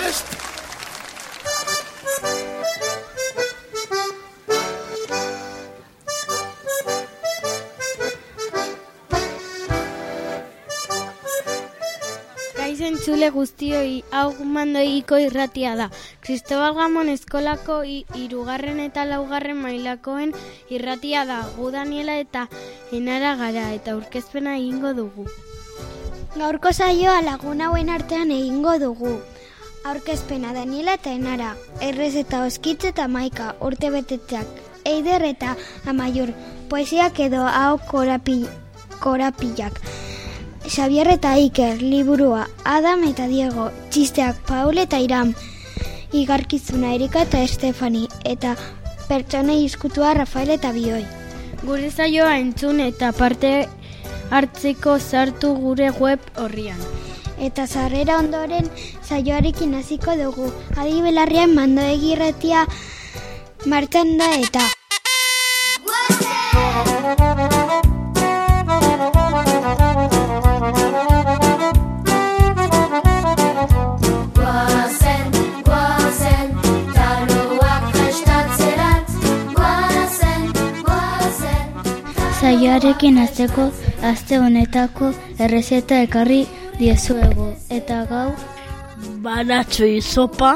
Beste! Gaizen txule guztioi hau mandoiko irratia da. Cristobal Gamon eskolako hirugarren eta laugarren mailakoen irratia da. Gu Daniela eta Enara gara eta aurkezpena egingo dugu. Gaurko saioa lagun hauen artean egingo dugu. Aurkezpena Daniela eta Enara, errez eta oskitz eta maika urte betetzeak. Eider eta amaiur, poesiak edo hau korapi, korapilak. Xavier eta Iker, liburua, Adam eta Diego, txisteak Paul eta Iram, igarkizuna Erika eta Estefani, eta pertsonei iskutua Rafael eta Bioi. Gure saioa entzun eta parte hartzeko sartu gure web horrian. Eta sarrera ondoren saioarekin hasiko dugu. Adi belarrian mando egirretia martxan da eta. Saioarekin hasteko aste honetako errezeta ekarri diezuegu eta gau Baratxo izopa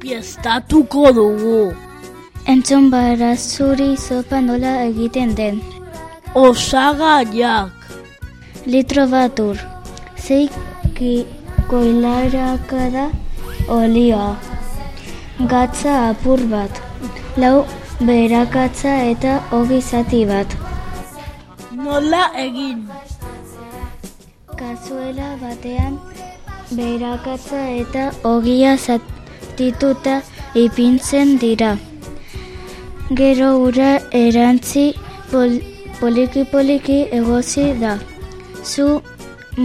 piestatuko dugu. entzun barazuri zopa nola egiten den. Osagaiak. Litro bat ur, zei ki koilarakada olioa, gatza apur bat, lau berakatza eta hogi zati bat. Nola egin. Kazuela batean berakatza eta ogia zatituta ipintzen dira. Gero ura erantzi pol, poliki poliki egozi da. Zu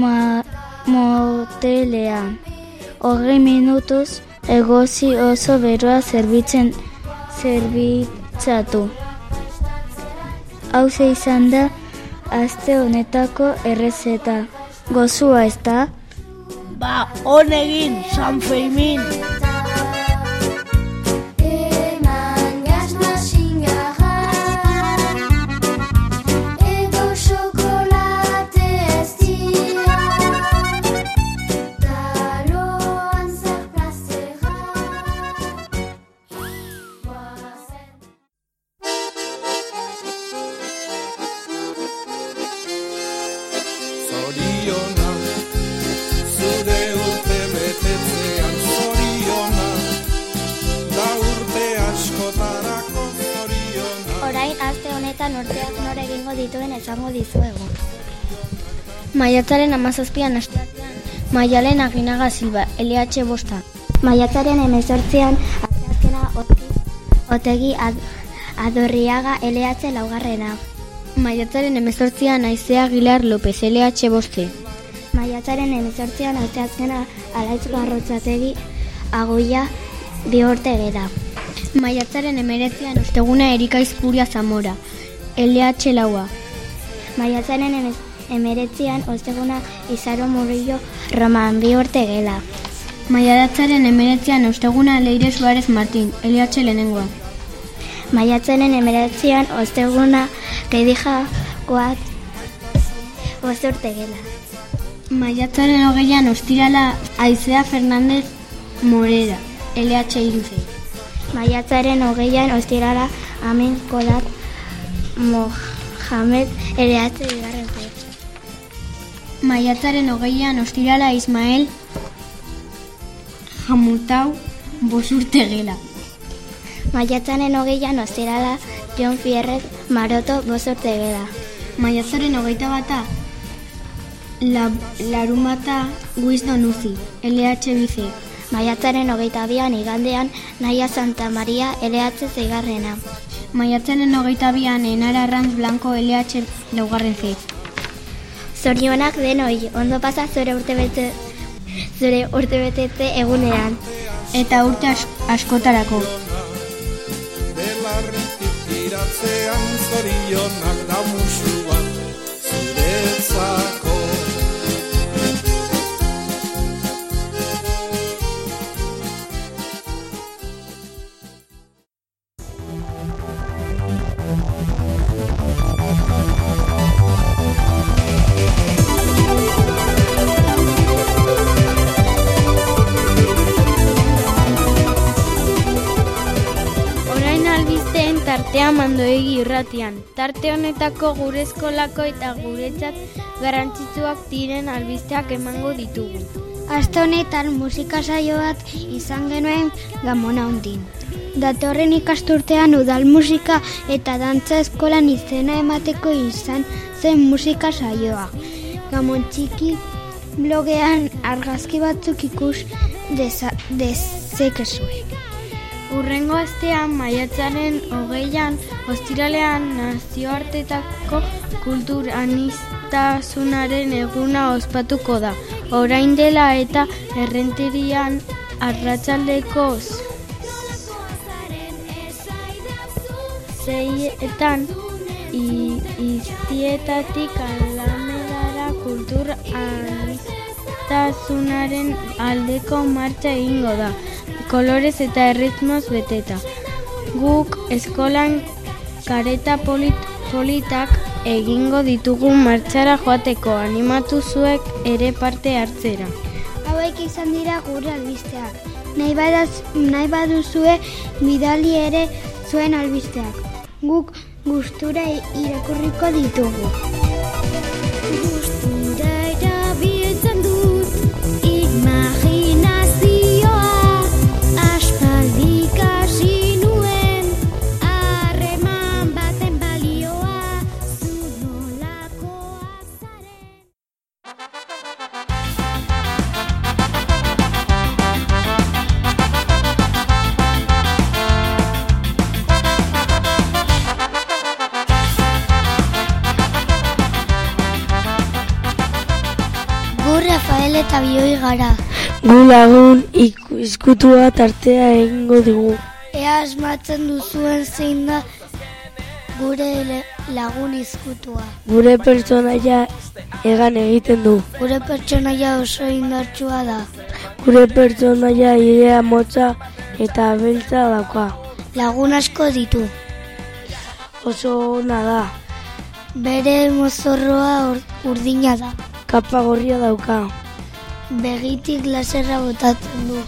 ma, motelean. Hogei minutuz egozi oso beroa zerbitzen zerbitzatu. Hau izan da aste honetako errezeta. Gozua ez da? Ba, honegin, San Fermin. Honetan urteak nore egingo dituen esango dizuegu. Maiatzaren amazazpian asteartean, Maialen Aginaga Silva, LH Bosta. Maiatzaren emezortzian asteazkena otegi, ad, adorriaga LH laugarrena. Maiatzaren emezortzian Aizea Aguilar López, LH Boste. Maiatzaren emezortzian asteazkena alaitz garrotzategi aguia bi urte gera. Maiatzaren emeretzian Osteguna Erika Izpuria Zamora, LH Laua. Maiatzaren emez, emeretzian osteguna izaro murillo roman bi urte gela. Maiatzaren emeretzian Osteguna Leire Suárez Martín, LH Lehenengoa. Maiatzaren emeretzian osteguna gedija guat urte gela. Maiatzaren hogeian Ostirala Aizea Fernández Morera, LH Iruze. Maiatzaren hogeian ostirara amin kolat Mohamed ereatze bigarren ze. Maiatzaren hogeian Ostirala Ismael Jamutau Bosurte Gela. Maiatzaren hogeian ostirala Jon Fierrez Maroto bost urte gela. Maiatzaren hogeita bata La, Larumata Wisdom Uzi, LH Bize. Maiatzaren hogeita bian igandean Naia Santa Maria ereatze zeigarrena. Maiatzaren hogeita bian Enara Arranz Blanco LH laugarren Z. Zorionak denoi, ondo pasa zure urtebete zure urtebetetze egunean. Eta urte as, askotarako. Belarritik tiratzean zorionak da musu irratian. Tarte honetako gure eskolako eta guretzat garrantzitsuak diren albisteak emango ditugu. Aste honetan musika saio bat izan genuen gamona hundin. Datorren ikasturtean udal musika eta dantza eskolan izena emateko izan zen musika saioa. Gamon txiki blogean argazki batzuk ikus deza, dezekezue. Urrengo astean maiatzaren hogeian ostiralean nazioartetako kulturanistasunaren eguna ospatuko da. Orain dela eta errenterian arratsaldeko zeietan iztietatik alamedara kultur anistazunaren aldeko martxa egingo da. Kolorez eta erritmoz beteta. Guk eskolan kareta polit, politak egingo ditugu martxara joateko animatu zuek ere parte hartzera. Hauek izan dira gure albisteak. Nahi, badaz, nahi baduzue bidali ere zuen albisteak. Guk gustura irakurriko ditugu. Gu Rafael eta Bioi gara. Gu lagun iku- izkutua tartea egingo dugu. Ea asmatzen duzuen zein da gure lagun izkutua. Gure pertsonaia egan egiten du. Gure pertsonaia oso indartsua da. Gure pertsonaia idea motza eta beltza dauka. Lagun asko ditu. Oso ona da. Bere mozorroa ur- urdina da. Kapa gorria dauka. Begitik laserra botatzen du.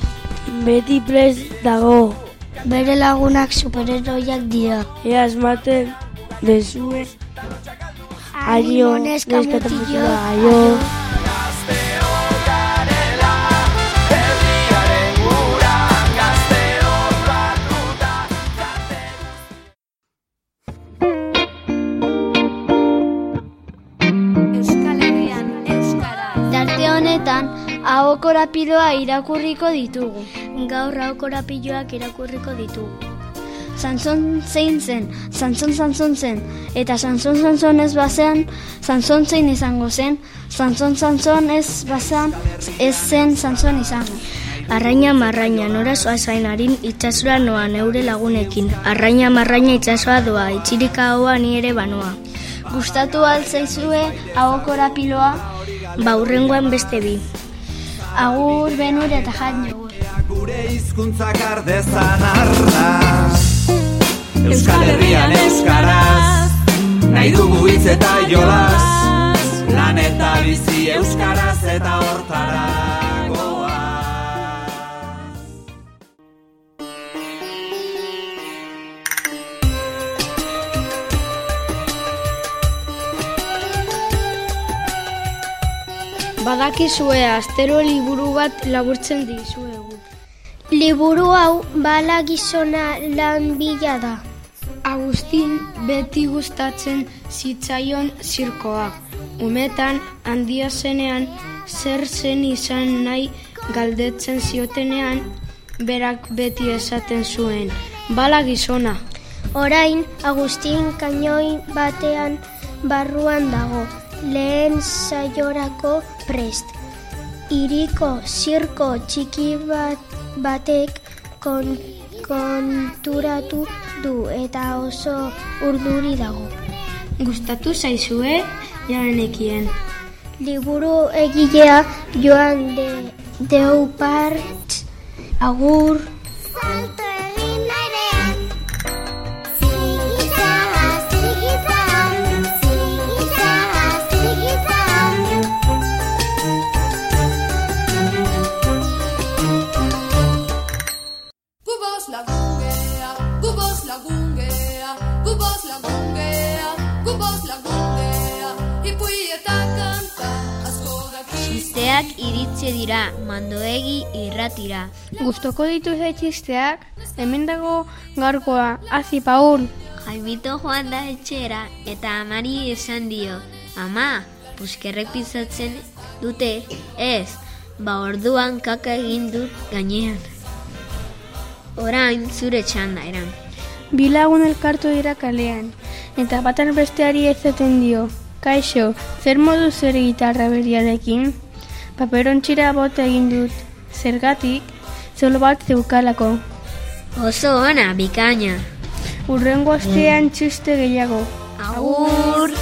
Beti prez dago. Bere lagunak superheroiak dira. Ea asmaten dezue. Aio, neska neska eta mutillo, mutila, aio. Korapiloa irakurriko ditugu. Gaur hau korapiloak irakurriko ditugu. Sanson zein zen, Sanson Sanson zen, eta Sanson Sanson ez bazean, Sanson zein izango zen, Sanson Sanson ez bazean, ez zen Sanson izango. Arraina marraina, nora zoa zainarin itxasura noa neure lagunekin. Arraina marraina itxasoa doa, itxirika hoa ni ere banoa. Gustatu altzaizue hau korapiloa, baurrengoan beste bi. Agur, benur eta jat. Gure hizkuntzak ardezan arras Euskal Herrian Euskaraz Nahi dugu hitz eta jolas Lan eta bizi Euskaraz eta hortara Badakizue astero liburu bat laburtzen dizuegu. Liburu hau bala gizona lan bila da. Agustin beti gustatzen zitzaion zirkoa. Umetan handia zenean zer zen izan nahi galdetzen ziotenean berak beti esaten zuen. Bala gizona. Orain, Agustin kainoi batean barruan dago, lehen saiorako prest. Iriko zirko txiki bat, batek kon, konturatu du eta oso urduri dago. Gustatu zaizue janekien. Liburu egilea joan de deupart agur Salto dira, mandoegi irratira. Gustoko ditu txisteak, hemen dago gaurkoa, hazi paun. Jaimito joan da etxera eta amari esan dio, ama, puskerrek pizatzen dute, ez, ba orduan kaka egin dut gainean. Orain zure txanda eran. Bilagun elkartu dira kalean, eta batan besteari ezaten dio. Kaixo, zer modu zer gitarra beriarekin? Paperontxira bota egin dut. Zergatik, zolo bat zeukalako. Oso ona, bikaina. Urrengo astean txuste gehiago. Agur!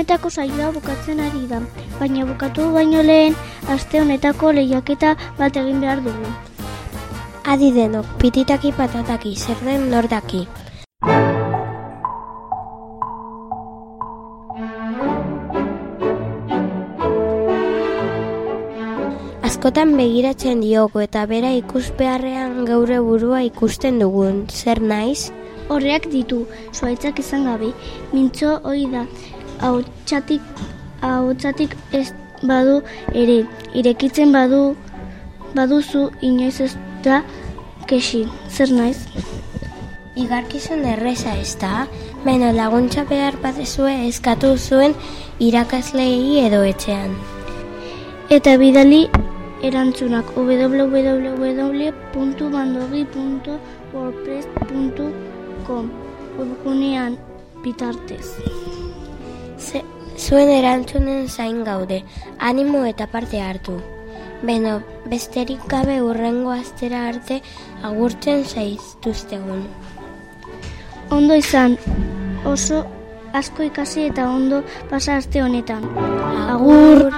Honetako saioa bukatzen ari da, baina bukatu baino lehen aste honetako lehiaketa bat egin behar dugu. Adi denok, pititaki patataki, zer den nordaki. Askotan begiratzen diogu eta bera ikuspearrean geure burua ikusten dugun, zer naiz? Horreak ditu, zuaitzak izan gabe, mintzo hoi da, hautsatik, hautsatik ez badu ere, irekitzen badu, baduzu inoiz ez da kesi, zer naiz? Igarkizun erreza ez da, beno laguntza behar badezue eskatu zuen irakasleei edo etxean. Eta bidali erantzunak www.bandogi.wordpress.com webgunean bitartez. Zuen erantzunen zain gaude, animo eta parte hartu. Beno, besterik gabe urrengo astera arte agurtzen zaiztuztegun. Ondo izan, oso asko ikasi eta ondo pasa aste honetan. Agur!